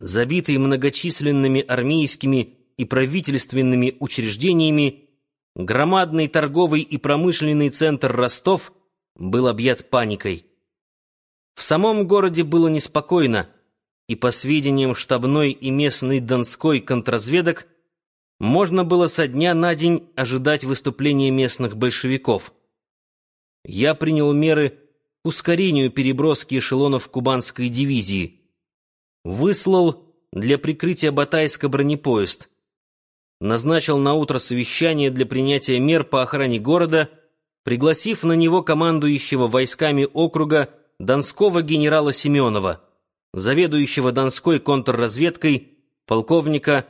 забитый многочисленными армейскими и правительственными учреждениями, громадный торговый и промышленный центр Ростов был объят паникой. В самом городе было неспокойно, и по сведениям штабной и местной донской контрразведок можно было со дня на день ожидать выступления местных большевиков. Я принял меры к ускорению переброски эшелонов кубанской дивизии. Выслал для прикрытия Батайска бронепоезд. Назначил на утро совещание для принятия мер по охране города, пригласив на него командующего войсками округа донского генерала Семенова, заведующего донской контрразведкой полковника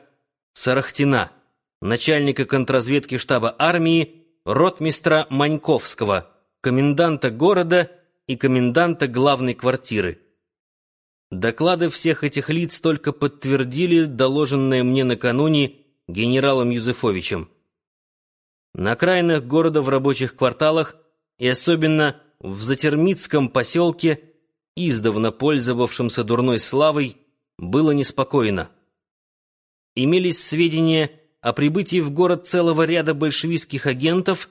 Сарахтина, начальника контрразведки штаба армии, ротмистра Маньковского, коменданта города и коменданта главной квартиры. Доклады всех этих лиц только подтвердили доложенное мне накануне генералом Юзефовичем. На окраинах города в рабочих кварталах и особенно в Затермитском поселке, издавна пользовавшемся дурной славой, было неспокойно. Имелись сведения о прибытии в город целого ряда большевистских агентов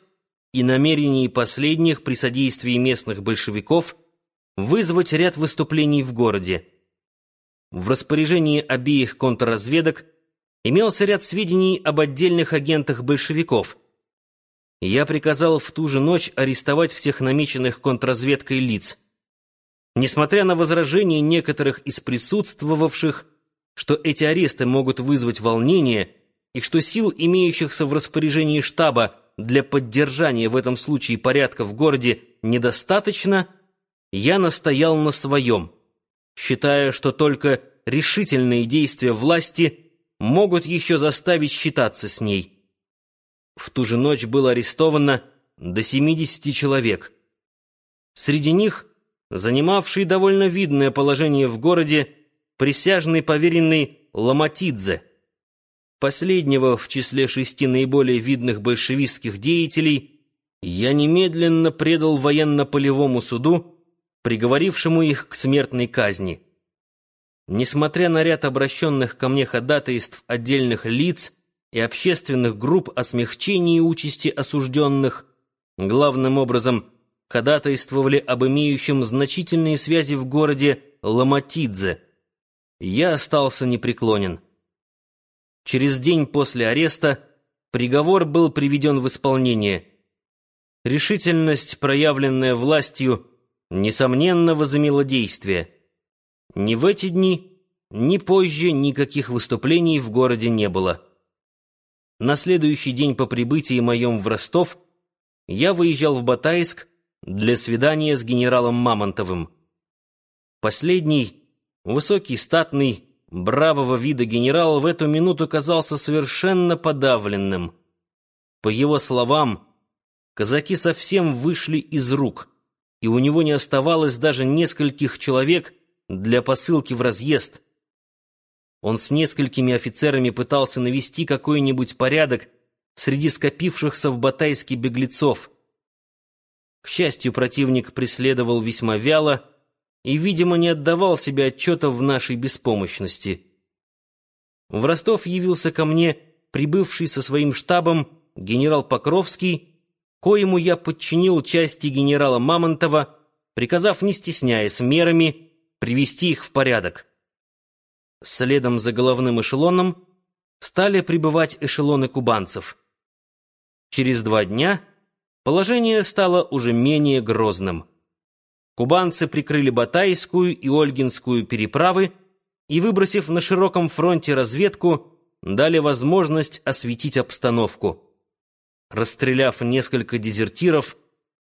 и намерении последних при содействии местных большевиков вызвать ряд выступлений в городе. В распоряжении обеих контрразведок имелся ряд сведений об отдельных агентах большевиков — я приказал в ту же ночь арестовать всех намеченных контрразведкой лиц. Несмотря на возражения некоторых из присутствовавших, что эти аресты могут вызвать волнение и что сил, имеющихся в распоряжении штаба для поддержания в этом случае порядка в городе, недостаточно, я настоял на своем, считая, что только решительные действия власти могут еще заставить считаться с ней. В ту же ночь было арестовано до 70 человек. Среди них занимавший довольно видное положение в городе присяжный поверенный Ломатидзе. Последнего в числе шести наиболее видных большевистских деятелей я немедленно предал военно-полевому суду, приговорившему их к смертной казни. Несмотря на ряд обращенных ко мне ходатайств отдельных лиц, и общественных групп о смягчении участи осужденных, главным образом ходатайствовали об имеющем значительные связи в городе Ламатидзе. Я остался непреклонен. Через день после ареста приговор был приведен в исполнение. Решительность, проявленная властью, несомненно возымела действие. Ни в эти дни, ни позже никаких выступлений в городе не было. На следующий день по прибытии моем в Ростов я выезжал в Батайск для свидания с генералом Мамонтовым. Последний, высокий, статный, бравого вида генерал в эту минуту казался совершенно подавленным. По его словам, казаки совсем вышли из рук, и у него не оставалось даже нескольких человек для посылки в разъезд — он с несколькими офицерами пытался навести какой-нибудь порядок среди скопившихся в Батайске беглецов. К счастью, противник преследовал весьма вяло и, видимо, не отдавал себе отчета в нашей беспомощности. В Ростов явился ко мне прибывший со своим штабом генерал Покровский, коему я подчинил части генерала Мамонтова, приказав, не стесняясь мерами, привести их в порядок. Следом за головным эшелоном стали прибывать эшелоны кубанцев. Через два дня положение стало уже менее грозным. Кубанцы прикрыли Батайскую и Ольгинскую переправы и, выбросив на широком фронте разведку, дали возможность осветить обстановку. Расстреляв несколько дезертиров,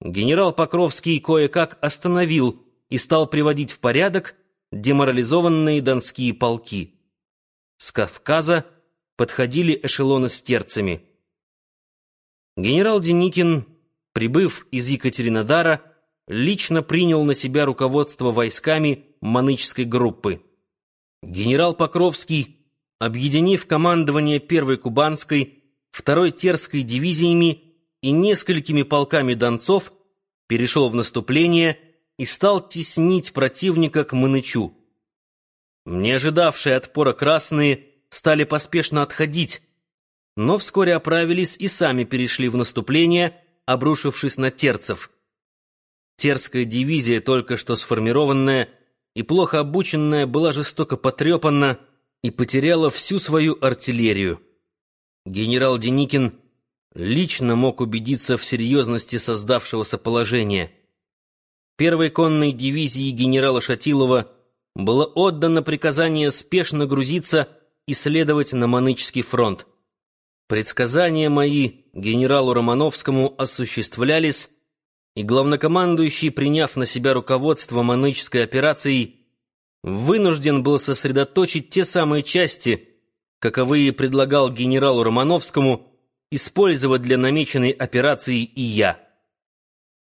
генерал Покровский кое-как остановил и стал приводить в порядок деморализованные донские полки. С Кавказа подходили эшелоны с терцами. Генерал Деникин, прибыв из Екатеринодара, лично принял на себя руководство войсками Манычской группы. Генерал Покровский, объединив командование первой Кубанской, второй Терской дивизиями и несколькими полками донцов, перешел в наступление и стал теснить противника к Манычу. Не ожидавшие отпора красные стали поспешно отходить, но вскоре оправились и сами перешли в наступление, обрушившись на терцев. Терская дивизия, только что сформированная и плохо обученная, была жестоко потрепана и потеряла всю свою артиллерию. Генерал Деникин лично мог убедиться в серьезности создавшегося положения. Первой конной дивизии генерала Шатилова было отдано приказание спешно грузиться и следовать на Манычский фронт. Предсказания мои генералу Романовскому осуществлялись, и главнокомандующий, приняв на себя руководство Маныческой операцией, вынужден был сосредоточить те самые части, каковые предлагал генералу Романовскому использовать для намеченной операции и я.